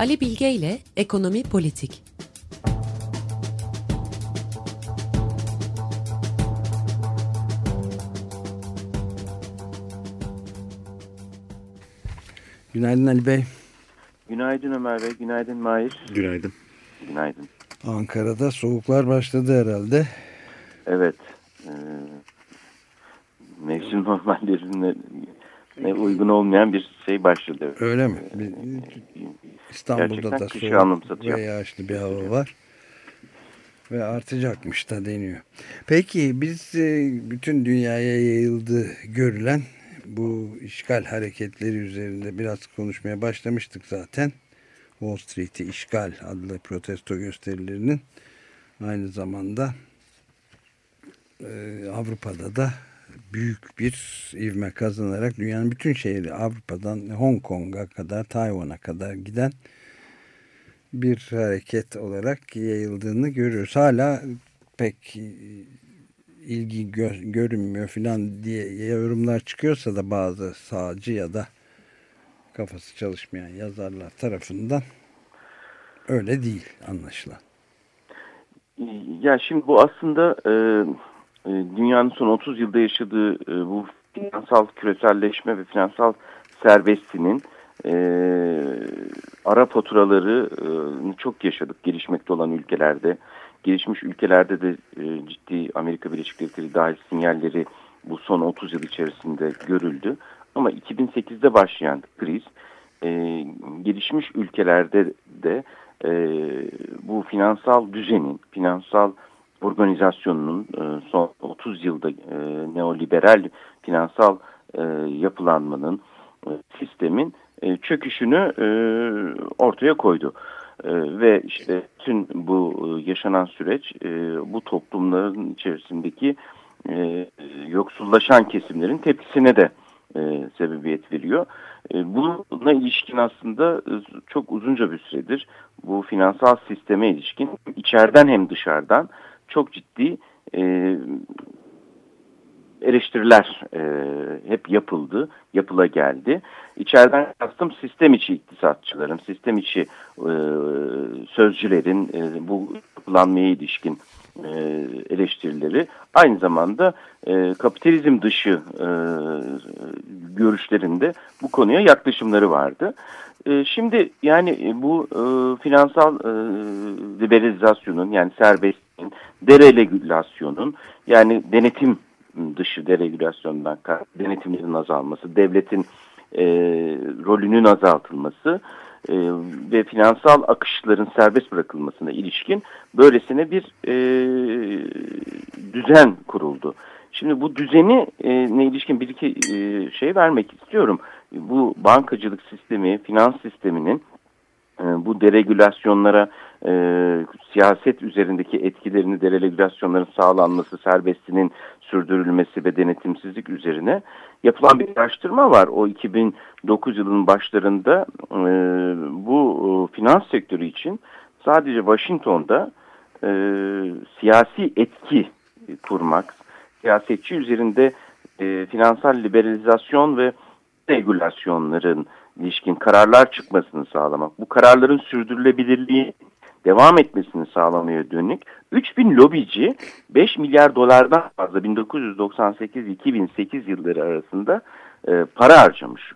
Ali Bilge ile Ekonomi Politik. Günaydın Ali Bey. Günaydın Ömer Bey, günaydın Mahir. Günaydın. Günaydın. Ankara'da soğuklar başladı herhalde. Evet. E, mevsim normallerine ne uygun olmayan bir şey başladı. Öyle mi? İstanbul'da Gerçekten da soğuk ve yağışlı bir hava var. Ve artacakmış da deniyor. Peki biz e, bütün dünyaya yayıldı görülen bu işgal hareketleri üzerinde biraz konuşmaya başlamıştık zaten. Wall Street'i işgal adlı protesto gösterilerinin aynı zamanda e, Avrupa'da da büyük bir ivme kazanarak dünyanın bütün şehri Avrupa'dan Hong Kong'a kadar Tayvan'a kadar giden bir hareket olarak yayıldığını görüyoruz. Hala pek ilgi gö görünmüyor filan diye yorumlar çıkıyorsa da bazı sağcı ya da kafası çalışmayan yazarlar tarafından öyle değil anlaşılan. Ya şimdi bu aslında e, e, dünyanın son 30 yılda yaşadığı e, bu finansal küreselleşme ve finansal serbestinin e, ara faturaları e, çok yaşadık gelişmekte olan ülkelerde. Gelişmiş ülkelerde de e, ciddi Amerika Birleşik Devletleri dahil sinyalleri bu son 30 yıl içerisinde görüldü. Ama 2008'de başlayan kriz e, gelişmiş ülkelerde de e, bu finansal düzenin, finansal organizasyonunun e, son 30 yılda e, neoliberal finansal e, yapılanmanın, sistemin çöküşünü ortaya koydu. Ve işte tüm bu yaşanan süreç bu toplumların içerisindeki yoksullaşan kesimlerin tepkisine de sebebiyet veriyor. E, buna ilişkin aslında çok uzunca bir süredir bu finansal sisteme ilişkin içeriden hem dışarıdan çok ciddi e, eleştiriler e, hep yapıldı, yapıla geldi. İçeriden kastım sistem içi iktisatçıların, sistem içi e, sözcülerin e, bu yapılanmaya ilişkin e, eleştirileri aynı zamanda e, kapitalizm dışı e, görüşlerinde bu konuya yaklaşımları vardı. E, şimdi yani bu e, finansal e, liberalizasyonun yani serbestliğin, deregülasyonun yani denetim dışı deregülasyondan denetimlerin azalması, devletin e, rolünün azaltılması e, ve finansal akışların serbest bırakılmasına ilişkin böylesine bir e, düzen kuruldu. Şimdi bu düzeni e, ne ilişkin bir iki e, şey vermek istiyorum. Bu bankacılık sistemi, finans sisteminin e, bu deregülasyonlara e, siyaset üzerindeki etkilerini deregülasyonların sağlanması, serbestinin sürdürülmesi ve denetimsizlik üzerine yapılan bir araştırma var. O 2009 yılının başlarında e, bu e, finans sektörü için sadece Washington'da e, siyasi etki kurmak, siyasetçi üzerinde e, finansal liberalizasyon ve regülasyonların ilişkin kararlar çıkmasını sağlamak, bu kararların sürdürülebilirliği devam etmesini sağlamaya dönük 3000 lobici 5 milyar dolardan fazla 1998-2008 yılları arasında e, para harcamış.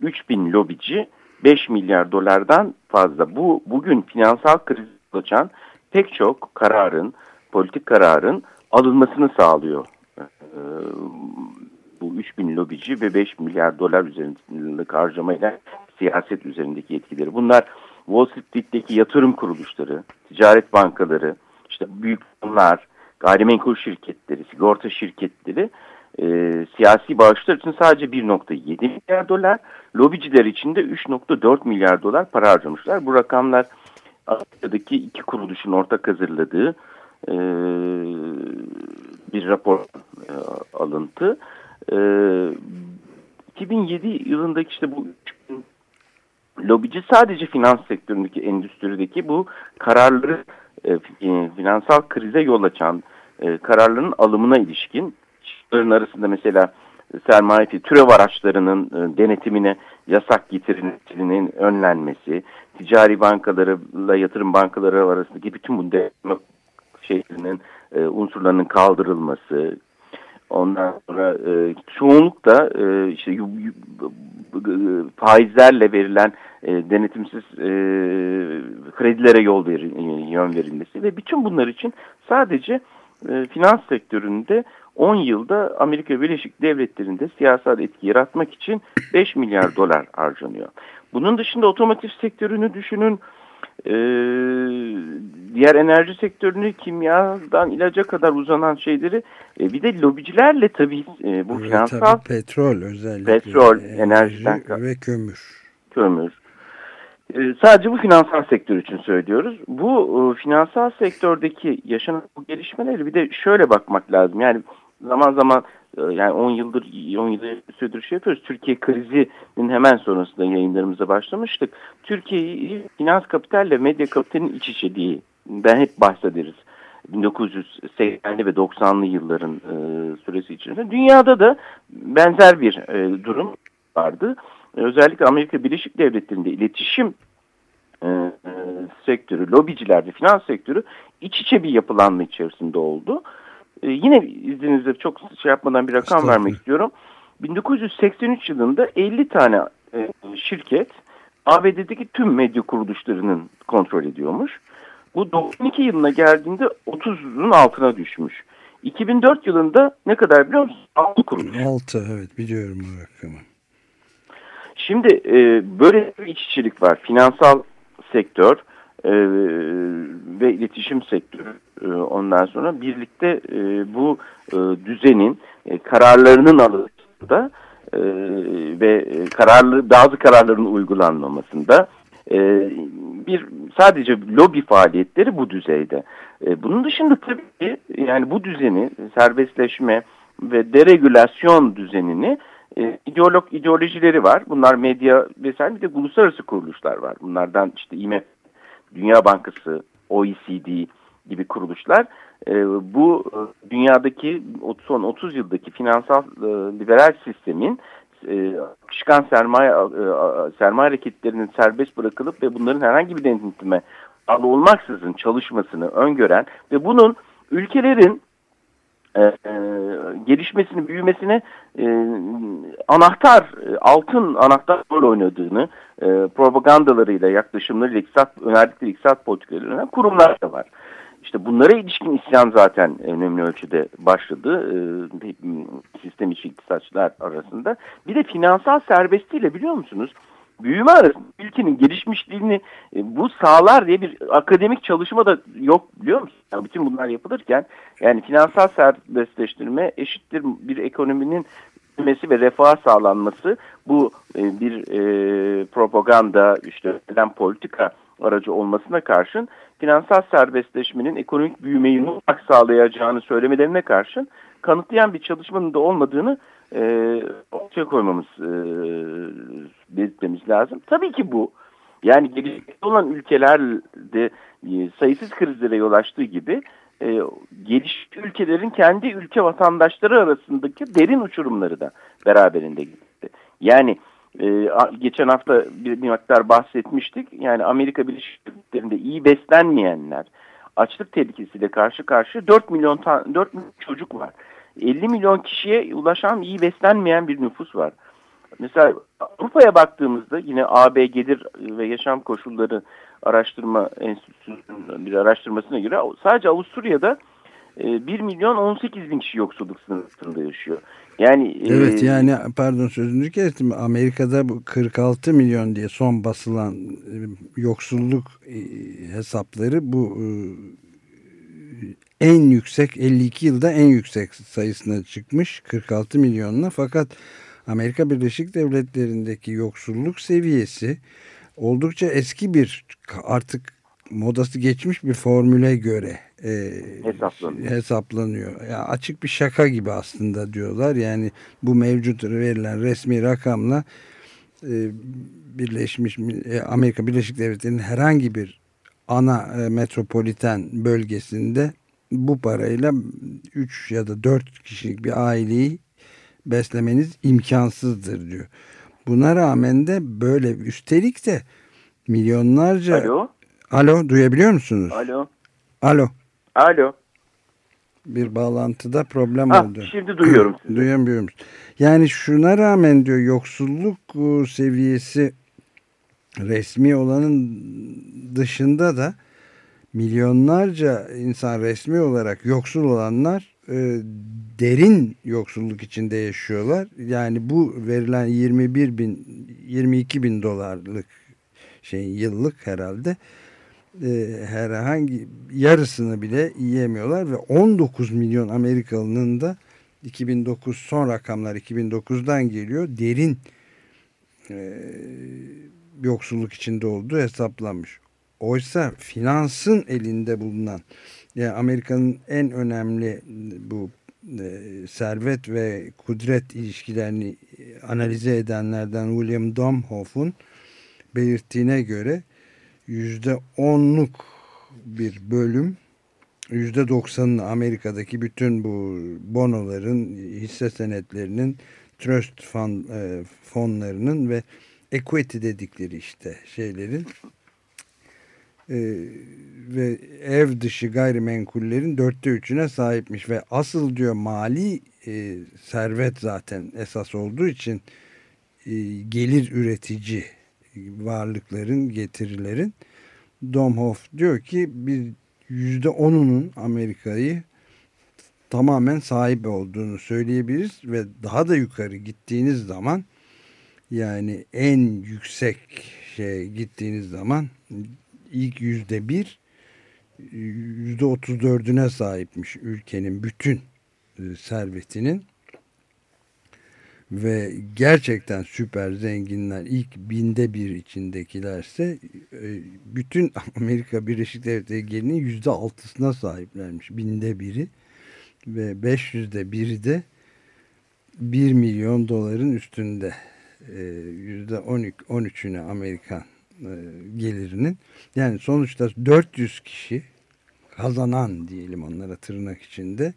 3000 lobici 5 milyar dolardan fazla. Bu bugün finansal kriz açan pek çok kararın, politik kararın alınmasını sağlıyor. E, bu 3000 lobici ve 5 milyar dolar üzerindeki harcamayla siyaset üzerindeki etkileri. Bunlar Wall Street'teki yatırım kuruluşları, ticaret bankaları, işte büyük fonlar, gayrimenkul şirketleri, sigorta şirketleri e, siyasi bağışlar için sadece 1.7 milyar dolar, lobiciler için de 3.4 milyar dolar para harcamışlar. Bu rakamlar Asya'daki iki kuruluşun ortak hazırladığı e, bir rapor e, alıntı. E, 2007 yılındaki işte bu lobici sadece finans sektöründeki endüstrideki bu kararları e, finansal krize yol açan e, kararların alımına ilişkin. Şirketlerin arasında mesela sermaye türev araçlarının e, denetimine yasak getirilmesinin önlenmesi, ticari bankalarla yatırım bankaları arasındaki bütün bu şeylerinin e, unsurlarının kaldırılması, ondan sonra e, çoğunlukla e, işte faizlerle verilen e, denetimsiz e, kredilere yol ver, yön verilmesi ve bütün bunlar için sadece e, finans sektöründe 10 yılda Amerika Birleşik Devletleri'nde siyasal etki yaratmak için 5 milyar dolar harcanıyor. Bunun dışında otomotiv sektörünü düşünün, e, diğer enerji sektörünü, kimyadan ilaca kadar uzanan şeyleri e, bir de lobicilerle tabii e, bu evet, finansal... Tabii petrol özellikle. Petrol, enerjiden... Ve kömür. Kömür. E, sadece bu finansal sektör için söylüyoruz. Bu e, finansal sektördeki yaşanan bu gelişmeleri bir de şöyle bakmak lazım. Yani zaman zaman e, yani 10 yıldır 10 yıldır süredir şey yapıyoruz. Türkiye krizinin hemen sonrasında yayınlarımıza başlamıştık. Türkiye'yi finans kapitalle medya kapitalinin iç içe diye ben hep bahsederiz. 1980'li ve 90'lı yılların e, süresi içinde. Dünyada da benzer bir e, durum vardı. Özellikle Amerika Birleşik Devletleri'nde iletişim e, e, sektörü, lobiciler ve finans sektörü iç içe bir yapılanma içerisinde oldu. E, yine izninizle çok şey yapmadan bir rakam vermek istiyorum. 1983 yılında 50 tane e, şirket ABD'deki tüm medya kuruluşlarının kontrol ediyormuş. Bu 92 yılına geldiğinde 30'un altına düşmüş. 2004 yılında ne kadar biliyor musun? 6 kuruluş. 6 evet biliyorum bu rakamı. Şimdi e, böyle bir iç içilik var. Finansal sektör e, ve iletişim sektörü e, ondan sonra birlikte e, bu e, düzenin e, kararlarının alınmasında e, ve e, kararlı bazı kararların uygulanmamasında e, bir sadece lobi faaliyetleri bu düzeyde. E, bunun dışında tabii ki yani bu düzeni serbestleşme ve deregülasyon düzenini e, ideolog ideolojileri var. Bunlar medya vesaire bir de uluslararası kuruluşlar var. Bunlardan işte IMF, Dünya Bankası, OECD gibi kuruluşlar. E, bu dünyadaki son 30 yıldaki finansal e, liberal sistemin e, çıkan sermaye e, sermaye hareketlerinin serbest bırakılıp ve bunların herhangi bir denetime bağlı olmaksızın çalışmasını öngören ve bunun ülkelerin e, e, gelişmesini, büyümesine e, anahtar, e, altın anahtar rol oynadığını e, propagandalarıyla, yaklaşımlarıyla, iktisat, önerdikleri iktisat politikalarına kurumlar da var. İşte bunlara ilişkin isyan zaten önemli ölçüde başladı e, sistem içi iktisatçılar arasında. Bir de finansal serbestliğiyle biliyor musunuz? Büyüme arasında ülkenin gelişmişliğini e, bu sağlar diye bir akademik çalışma da yok biliyor musun? Yani bütün bunlar yapılırken yani finansal serbestleştirme eşittir bir ekonominin büyümesi ve refah sağlanması bu e, bir e, propaganda işte politika aracı olmasına karşın finansal serbestleşmenin ekonomik büyümeyi mutlak sağlayacağını söylemelerine karşın kanıtlayan bir çalışmanın da olmadığını e, ortaya koymamız, e, belirtmemiz lazım. Tabii ki bu. Yani gelişmekte olan ülkelerde e, sayısız krizlere yol açtığı gibi e, gelişmiş ülkelerin kendi ülke vatandaşları arasındaki derin uçurumları da beraberinde gitti. Yani e, geçen hafta bir, bir miktar bahsetmiştik. Yani Amerika Birleşik Devletleri'nde iyi beslenmeyenler, açlık tehlikesiyle karşı karşı 4 milyon, 4 milyon çocuk var. 50 milyon kişiye ulaşan iyi beslenmeyen bir nüfus var. Mesela Avrupa'ya baktığımızda yine AB Gelir ve Yaşam Koşulları Araştırma Enstitüsü'nün bir araştırmasına göre sadece Avusturya'da 1 e, milyon 18 bin kişi yoksulluk sınırında yaşıyor. Yani Evet e, yani pardon sözünü kestim. Amerika'da bu 46 milyon diye son basılan e, yoksulluk e, hesapları bu en yüksek 52 yılda en yüksek sayısına çıkmış 46 milyonla fakat Amerika Birleşik Devletleri'ndeki yoksulluk seviyesi oldukça eski bir artık modası geçmiş bir formüle göre e, hesaplanıyor. hesaplanıyor. Yani açık bir şaka gibi aslında diyorlar. Yani bu mevcut verilen resmi rakamla e, Birleşmiş e, Amerika Birleşik Devletleri'nin herhangi bir ana e, metropoliten bölgesinde bu parayla 3 ya da 4 kişilik bir aileyi beslemeniz imkansızdır diyor. Buna rağmen de böyle üstelik de milyonlarca... Alo? Alo duyabiliyor musunuz? Alo? Alo. Alo? Bir bağlantıda problem ha, oldu. Şimdi duyuyorum sizi. Duyamıyorum. Yani şuna rağmen diyor yoksulluk e, seviyesi resmi olanın dışında da milyonlarca insan resmi olarak yoksul olanlar e, derin yoksulluk içinde yaşıyorlar. Yani bu verilen 21 bin 22 bin dolarlık şey yıllık herhalde e, herhangi yarısını bile yiyemiyorlar ve 19 milyon Amerikalının da 2009 son rakamlar 2009'dan geliyor derin e, yoksulluk içinde olduğu hesaplanmış. Oysa finansın elinde bulunan yani Amerika'nın en önemli bu e, servet ve kudret ilişkilerini analize edenlerden William Domhoff'un belirttiğine göre yüzde onluk bir bölüm yüzde doksanını Amerika'daki bütün bu bonoların, hisse senetlerinin, trust fon, e, fonlarının ve equity dedikleri işte şeylerin e, ve ev dışı gayrimenkullerin dörtte üçüne sahipmiş ve asıl diyor mali e, servet zaten esas olduğu için e, gelir üretici varlıkların, getirilerin. Domhoff diyor ki bir yüzde onunun Amerika'yı tamamen sahip olduğunu söyleyebiliriz ve daha da yukarı gittiğiniz zaman yani en yüksek şey gittiğiniz zaman ilk yüzde bir yüzde otuz dördüne sahipmiş ülkenin bütün servetinin ve gerçekten süper zenginler ilk binde bir içindekilerse e, bütün Amerika Birleşik Devletleri gelinin yüzde altısına sahiplermiş binde biri. Ve 500'de biri de 1 milyon doların üstünde. E, yüzde 13'üne Amerikan e, gelirinin. Yani sonuçta 400 kişi kazanan diyelim onlara tırnak içinde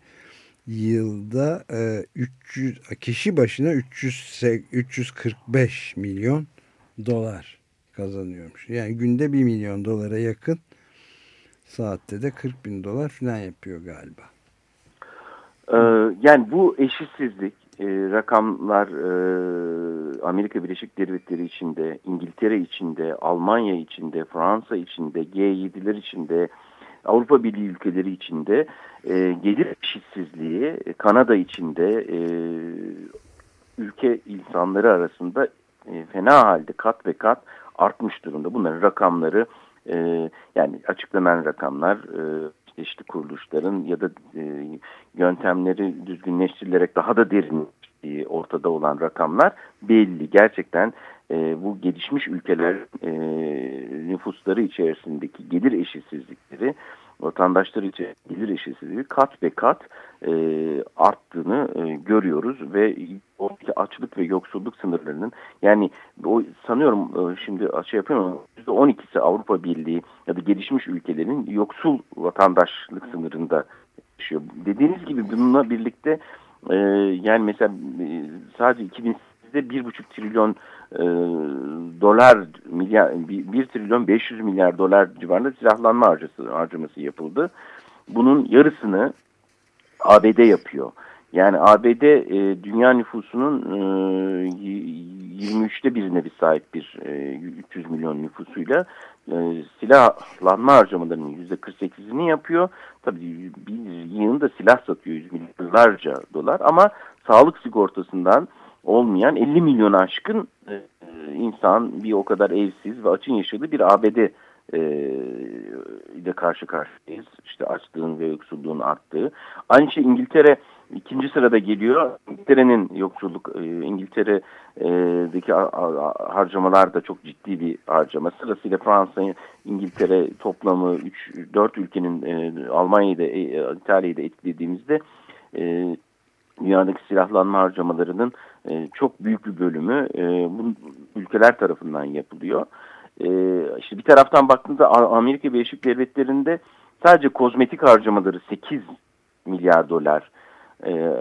yılda e, 300 kişi başına 300 345 milyon dolar kazanıyormuş. Yani günde 1 milyon dolara yakın saatte de 40 bin dolar falan yapıyor galiba. Ee, yani bu eşitsizlik e, rakamlar e, Amerika Birleşik Devletleri içinde, İngiltere içinde, Almanya içinde, Fransa içinde, G7'ler içinde, Avrupa Birliği ülkeleri içinde e, gelir eşitsizliği, e, Kanada içinde e, ülke insanları arasında e, fena halde kat ve kat artmış durumda. Bunların rakamları e, yani açıklanan rakamlar e, çeşitli kuruluşların ya da e, yöntemleri düzgünleştirilerek daha da derin ortada olan rakamlar belli. Gerçekten e, bu gelişmiş ülkeler e, nüfusları içerisindeki gelir eşitsizlikleri vatandaşlar için gelir eşitsizliği kat ve kat e, arttığını e, görüyoruz ve oradaki açlık ve yoksulluk sınırlarının yani o sanıyorum e, şimdi şey yapıyorum %12'si Avrupa Birliği ya da gelişmiş ülkelerin yoksul vatandaşlık sınırında yaşıyor. Dediğiniz gibi bununla birlikte e, yani mesela e, sadece 2008'de 1,5 trilyon e, dolar milyar 1 trilyon 500 milyar dolar civarında silahlanma harcası, harcaması yapıldı. Bunun yarısını ABD yapıyor. Yani ABD e, dünya nüfusunun e, 23'te birine bir sahip bir e, 300 milyon nüfusuyla e, silahlanma harcamalarının %48'ini yapıyor. Tabii bir yığında silah satıyor yüz milyarlarca dolar ama sağlık sigortasından olmayan 50 milyon aşkın e, insan bir o kadar evsiz ve açın yaşadığı bir ABD e, ile karşı karşıyayız. İşte açlığın ve yoksulluğun arttığı. Aynı şey İngiltere ikinci sırada geliyor. İngiltere'nin yoksulluk, e, İngiltere'deki harcamalar da çok ciddi bir harcama. Sırasıyla Fransa, İngiltere toplamı 3 4 ülkenin e, Almanya'yı da e, İtalya'yı da etkilediğimizde dünyadaki silahlanma harcamalarının çok büyük bir bölümü bu ülkeler tarafından yapılıyor. İşte bir taraftan baktığında Amerika Birleşik Devletleri'nde sadece kozmetik harcamaları 8 milyar dolar. E,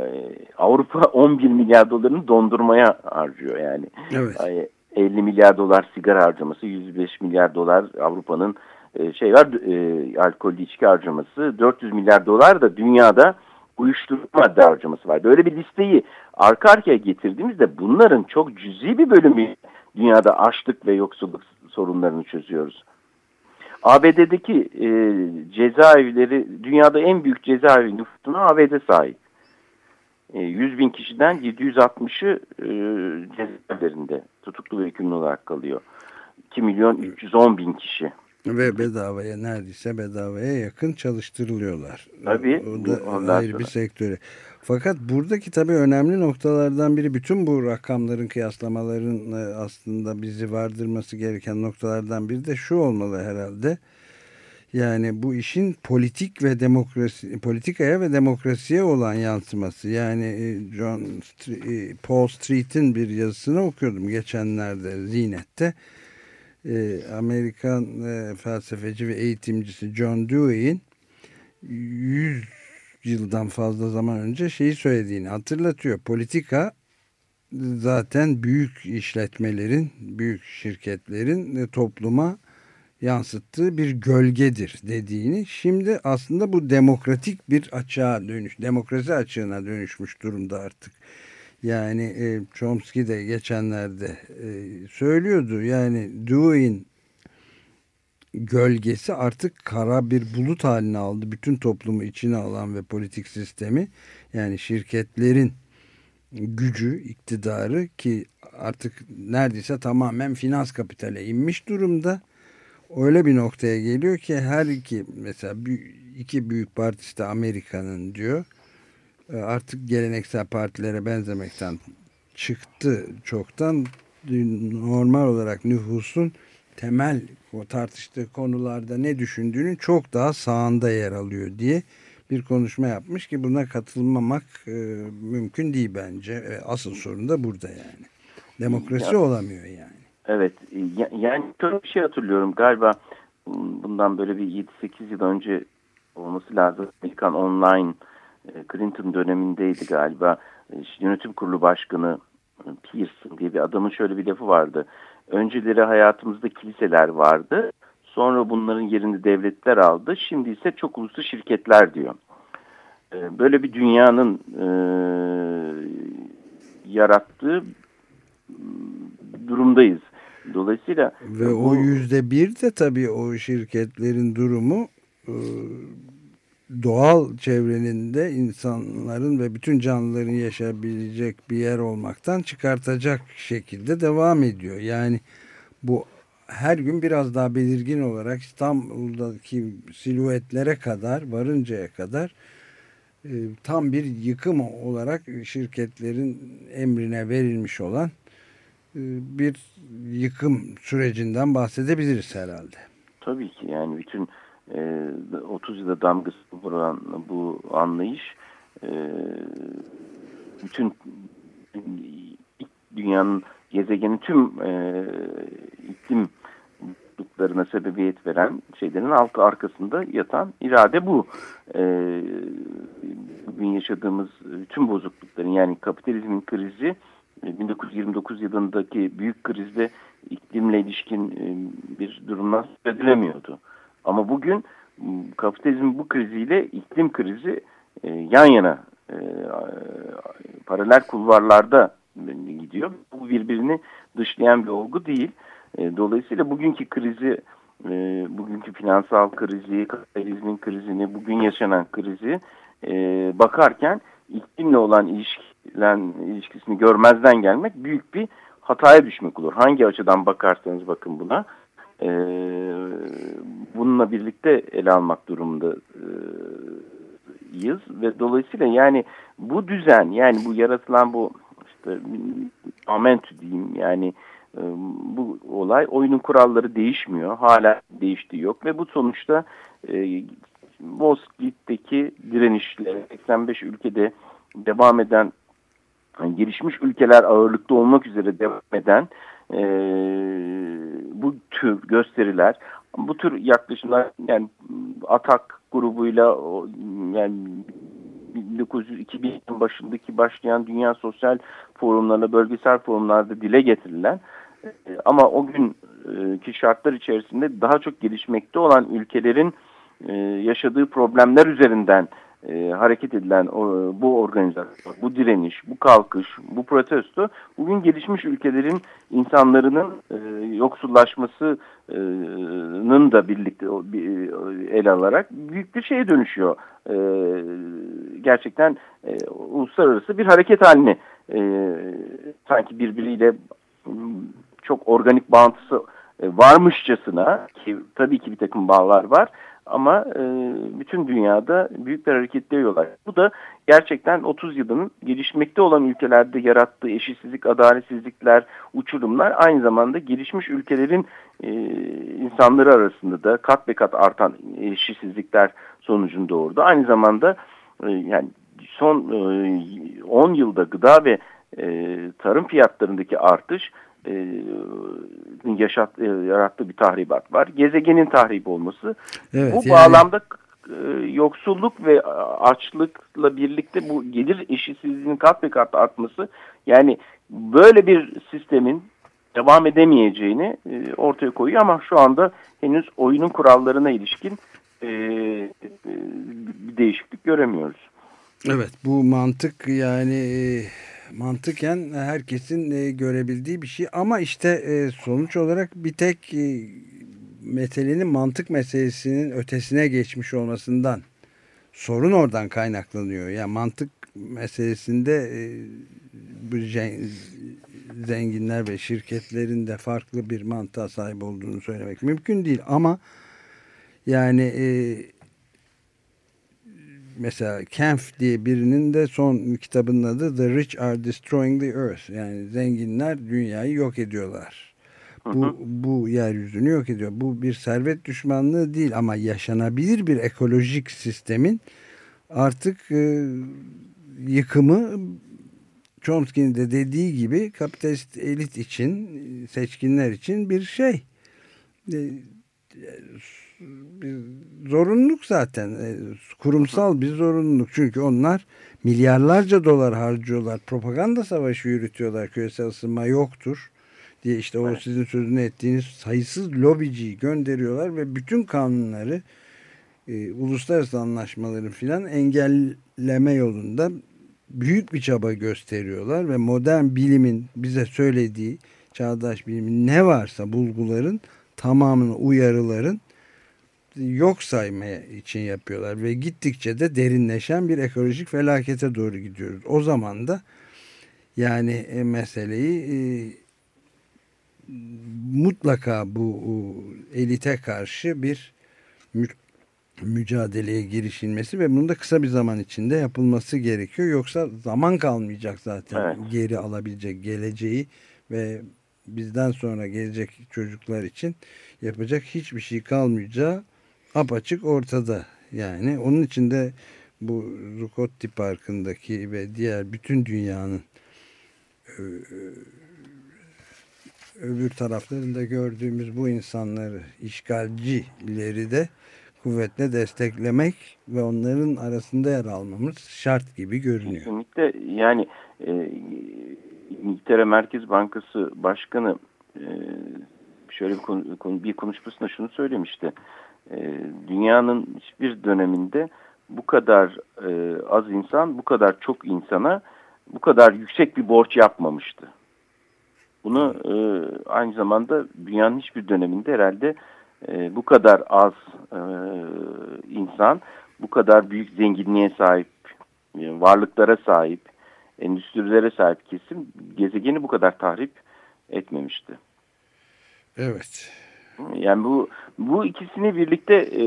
Avrupa 11 milyar dolarını dondurmaya harcıyor yani. Evet. 50 milyar dolar sigara harcaması, 105 milyar dolar Avrupa'nın e, şey var e, alkollü içki harcaması, 400 milyar dolar da dünyada uyuşturucu madde harcaması var. Böyle bir listeyi arka arkaya getirdiğimizde bunların çok cüzi bir bölümü dünyada açlık ve yoksulluk sorunlarını çözüyoruz. ABD'deki e, cezaevleri dünyada en büyük cezaevi nüfusuna ABD sahip. E, 100 bin kişiden 760'ı e, cezaevlerinde tutuklu ve hükümlü olarak kalıyor. 2 milyon 310 bin kişi. Ve bedavaya neredeyse bedavaya yakın çalıştırılıyorlar. Tabii. O da ayrı sonra. bir sektörü. Fakat buradaki tabii önemli noktalardan biri bütün bu rakamların kıyaslamaların e, aslında bizi vardırması gereken noktalardan biri de şu olmalı herhalde. Yani bu işin politik ve demokrasi politikaya ve demokrasiye olan yansıması. Yani e, John e, Paul Street'in bir yazısını okuyordum geçenlerde Zinet'te e, Amerikan felsefeci ve eğitimcisi John Dewey'in 100 yıldan fazla zaman önce şeyi söylediğini hatırlatıyor. Politika zaten büyük işletmelerin, büyük şirketlerin topluma yansıttığı bir gölgedir dediğini. Şimdi aslında bu demokratik bir açığa dönüş, demokrasi açığına dönüşmüş durumda artık. Yani e, Chomsky de geçenlerde e, söylüyordu. Yani Dewey'in gölgesi artık kara bir bulut haline aldı. Bütün toplumu içine alan ve politik sistemi yani şirketlerin gücü, iktidarı ki artık neredeyse tamamen finans kapitale inmiş durumda. Öyle bir noktaya geliyor ki her iki mesela iki büyük partisi de Amerika'nın diyor e, artık geleneksel partilere benzemekten çıktı çoktan normal olarak nüfusun temel o tartıştığı konularda ne düşündüğünün çok daha sağında yer alıyor diye bir konuşma yapmış ki buna katılmamak e, mümkün değil bence. E, asıl sorun da burada yani. Demokrasi ya, olamıyor yani. Evet. Yani şöyle bir şey hatırlıyorum. Galiba bundan böyle bir 7-8 yıl önce olması lazım. Amerikan Online Clinton dönemindeydi galiba. Yönetim kurulu başkanı e, Pearson diye bir adamın şöyle bir lafı vardı. Önceleri hayatımızda kiliseler vardı. Sonra bunların yerini devletler aldı. Şimdi ise çok uluslu şirketler diyor. Böyle bir dünyanın e, yarattığı durumdayız. Dolayısıyla ve bu, o yüzde bir de tabii o şirketlerin durumu doğal çevrenin de insanların ve bütün canlıların yaşayabilecek bir yer olmaktan çıkartacak şekilde devam ediyor. Yani bu her gün biraz daha belirgin olarak İstanbul'daki siluetlere kadar varıncaya kadar e, tam bir yıkım olarak şirketlerin emrine verilmiş olan e, bir yıkım sürecinden bahsedebiliriz herhalde. Tabii ki yani bütün e, ee, 30 yılda damgası vuran bu anlayış e, bütün dünyanın gezegenin tüm e, iklim bozukluklarına sebebiyet veren şeylerin altı arkasında yatan irade bu. E, bugün yaşadığımız tüm bozuklukların yani kapitalizmin krizi 1929 yılındaki büyük krizde iklimle ilişkin bir durumdan söz edilemiyordu. Ama bugün kapitalizm bu kriziyle iklim krizi e, yan yana e, paralel kulvarlarda gidiyor. Bu birbirini dışlayan bir olgu değil. E, dolayısıyla bugünkü krizi, e, bugünkü finansal krizi, kapitalizmin krizini, bugün yaşanan krizi e, bakarken iklimle olan ilişkilen, ilişkisini görmezden gelmek büyük bir hataya düşmek olur. Hangi açıdan bakarsanız bakın buna e, bununla birlikte ele almak durumundayız ve dolayısıyla yani bu düzen yani bu yaratılan bu işte amentü diyeyim yani e, bu olay oyunun kuralları değişmiyor hala değiştiği yok ve bu sonuçta e, Wall Street'teki direnişler 85 ülkede devam eden yani gelişmiş ülkeler ağırlıkta olmak üzere devam eden e, bu tür gösteriler, bu tür yaklaşımlar yani atak grubuyla yani 1900-2000 başındaki başlayan dünya sosyal forumlarına, bölgesel forumlarda dile getirilen e, ama o günkü şartlar içerisinde daha çok gelişmekte olan ülkelerin e, yaşadığı problemler üzerinden e, hareket edilen o, bu organizasyon, bu direniş, bu kalkış, bu protesto bugün gelişmiş ülkelerin insanların e, yoksullaşmasının da birlikte bir, ele alarak büyük bir şeye dönüşüyor. E, gerçekten e, uluslararası bir hareket haline e, sanki birbiriyle çok organik bağıntısı e, varmışçasına ki tabii ki bir takım bağlar var ama e, bütün dünyada büyük bir hareketliğe yol açtı. Bu da gerçekten 30 yılın gelişmekte olan ülkelerde yarattığı eşitsizlik, adaletsizlikler, uçurumlar aynı zamanda gelişmiş ülkelerin e, insanları arasında da kat be kat artan eşitsizlikler sonucunu doğurdu. Aynı zamanda e, yani son e, 10 yılda gıda ve e, tarım fiyatlarındaki artış e, yaşat, e, yarattığı bir tahribat var. Gezegenin tahrip olması. Evet, bu yani... bağlamda e, yoksulluk ve açlıkla birlikte bu gelir eşitsizliğinin kat be kat artması yani böyle bir sistemin devam edemeyeceğini e, ortaya koyuyor ama şu anda henüz oyunun kurallarına ilişkin e, e, bir değişiklik göremiyoruz. Evet bu mantık yani e, mantıken herkesin e, görebildiği bir şey ama işte e, sonuç olarak bir tek e, meselenin mantık meselesinin ötesine geçmiş olmasından sorun oradan kaynaklanıyor. Yani mantık meselesinde bu zenginler ve şirketlerin de farklı bir mantığa sahip olduğunu söylemek mümkün değil ama yani mesela Kempf diye birinin de son kitabının adı The Rich Are Destroying the Earth. Yani zenginler dünyayı yok ediyorlar. Bu, bu yeryüzünü yok ediyor. Bu bir servet düşmanlığı değil ama yaşanabilir bir ekolojik sistemin artık e, yıkımı Chomsky'nin de dediği gibi kapitalist elit için, seçkinler için bir şey. E, bir zorunluluk zaten. E, kurumsal bir zorunluluk. Çünkü onlar milyarlarca dolar harcıyorlar. Propaganda savaşı yürütüyorlar. Küresel ısınma yoktur diye işte o sizin sözünü ettiğiniz sayısız lobiciyi gönderiyorlar ve bütün kanunları e, uluslararası anlaşmaları filan engelleme yolunda büyük bir çaba gösteriyorlar ve modern bilimin bize söylediği çağdaş bilimin ne varsa bulguların tamamını uyarıların yok saymaya için yapıyorlar ve gittikçe de derinleşen bir ekolojik felakete doğru gidiyoruz. O zaman da yani e, meseleyi e, mutlaka bu e, elite karşı bir mü mücadeleye girişilmesi ve bunun da kısa bir zaman içinde yapılması gerekiyor. Yoksa zaman kalmayacak zaten evet. geri alabilecek geleceği ve bizden sonra gelecek çocuklar için yapacak hiçbir şey kalmayacağı apaçık ortada. Yani onun için de bu Zuccotti Parkı'ndaki ve diğer bütün dünyanın öbür taraflarında gördüğümüz bu insanları, işgalcileri de kuvvetle desteklemek ve onların arasında yer almamız şart gibi görünüyor. Kesinlikle yani e, İngiltere Merkez Bankası Başkanı e, şöyle bir, konu, bir konuşmasında şunu söylemişti. E, dünyanın hiçbir döneminde bu kadar e, az insan, bu kadar çok insana bu kadar yüksek bir borç yapmamıştı. Bunu e, aynı zamanda dünyanın hiçbir döneminde herhalde e, bu kadar az e, insan, bu kadar büyük zenginliğe sahip, e, varlıklara sahip, endüstrilere sahip kesim gezegeni bu kadar tahrip etmemişti. Evet. Yani bu bu ikisini birlikte e,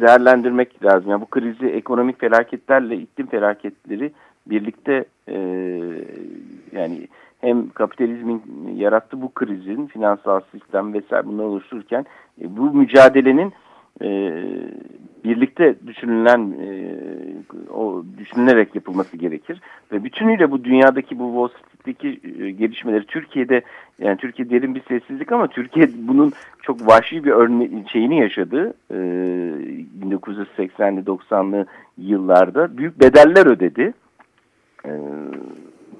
değerlendirmek lazım. Yani bu krizi ekonomik felaketlerle iklim felaketleri birlikte e, yani hem kapitalizmin yarattığı bu krizin finansal sistem vesaire bunları oluştururken e, bu mücadelenin e, birlikte düşünülen e, o düşünülerek yapılması gerekir ve bütünüyle bu dünyadaki bu Wall Street'teki e, gelişmeleri Türkiye'de yani Türkiye derin bir sessizlik ama Türkiye bunun çok vahşi bir örne şeyini yaşadı. E, 1980'li 90'lı yıllarda büyük bedeller ödedi.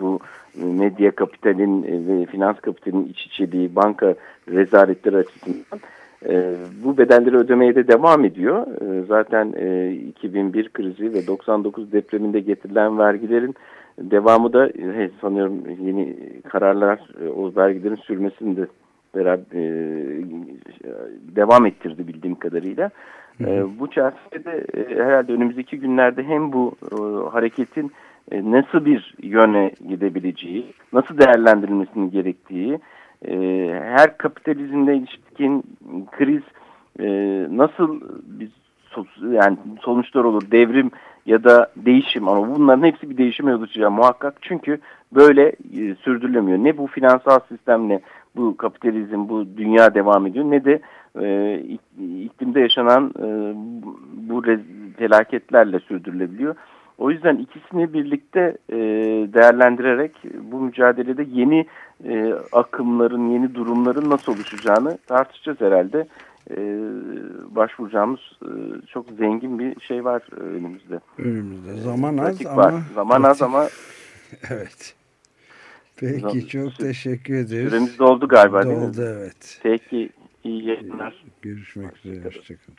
Bu medya kapitalin ve finans kapitalin iç içeliği, banka rezaletleri açısından e, bu bedelleri ödemeye de devam ediyor. E, zaten e, 2001 krizi ve 99 depreminde getirilen vergilerin devamı da e, sanıyorum yeni kararlar e, o vergilerin sürmesini de beraber e, devam ettirdi bildiğim kadarıyla. E, bu çerçevede e, herhalde önümüzdeki günlerde hem bu e, hareketin e, nasıl bir yöne gidebileceği, nasıl değerlendirilmesinin gerektiği, e, her kapitalizmle ilişkin kriz e, nasıl bir yani sonuçlar olur, devrim ya da değişim ama bunların hepsi bir değişime yol açacak muhakkak. Çünkü böyle e, sürdürülemiyor. Ne bu finansal sistemle bu kapitalizm, bu dünya devam ediyor ne de e, iklimde yaşanan bu felaketlerle sürdürülebiliyor. O yüzden ikisini birlikte e, değerlendirerek bu mücadelede yeni e, akımların, yeni durumların nasıl oluşacağını tartışacağız herhalde. E, başvuracağımız e, çok zengin bir şey var e, önümüzde. Önümüzde zaman az Pratik ama... Var. Zaman az ama... evet. Peki çok teşekkür ederiz. Süremiz doldu galiba doldu, değil mi? Doldu evet. Peki iyi yayınlar. Görüşmek üzere. Hoşçakalın.